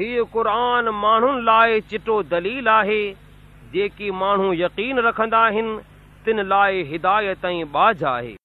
هيءَ قر ماڻهن لاءِ چٽو دليل آهي. جيڪي ماڻهو يقين رکندا آهن تن لاءِ هدايت ۽ باجهه آهي.